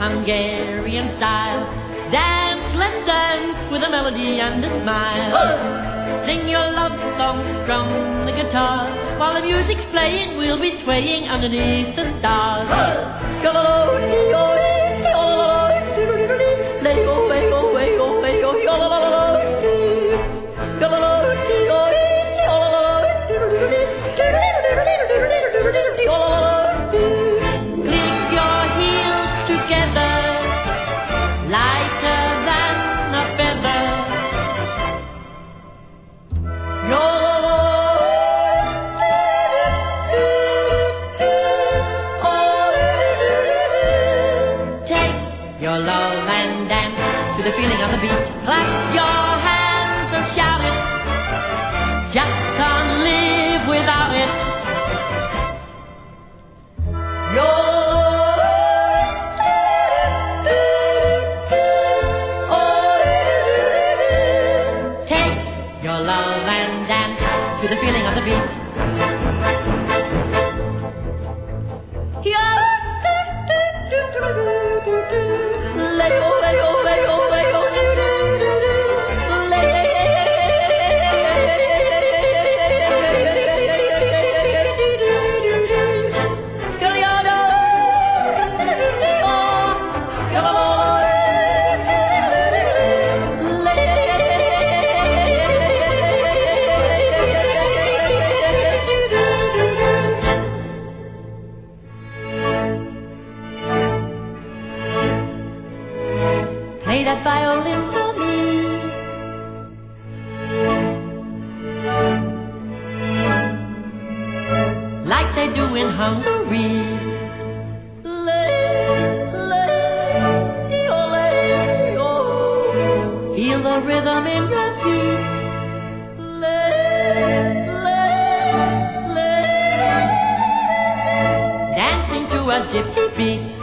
Hungarian style. Dance, let's dance with a melody and a smile. Sing your love song, strum the guitar. While the music's playing, we'll be swaying underneath the stars. Click your love and dance to the feeling of the beat. Clap your hands and shout it. Just can't live without it. Oh, take your love and dance to the feeling of the beat. That violin for me. Like they do in Hungary. Feel the rhythm in your feet. Dancing to a gypsy beat.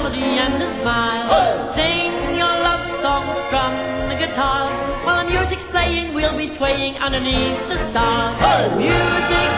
Melody and a smile. Sing your love song, strum the guitar. While the music's playing, we'll be swaying underneath the stars. Music playing.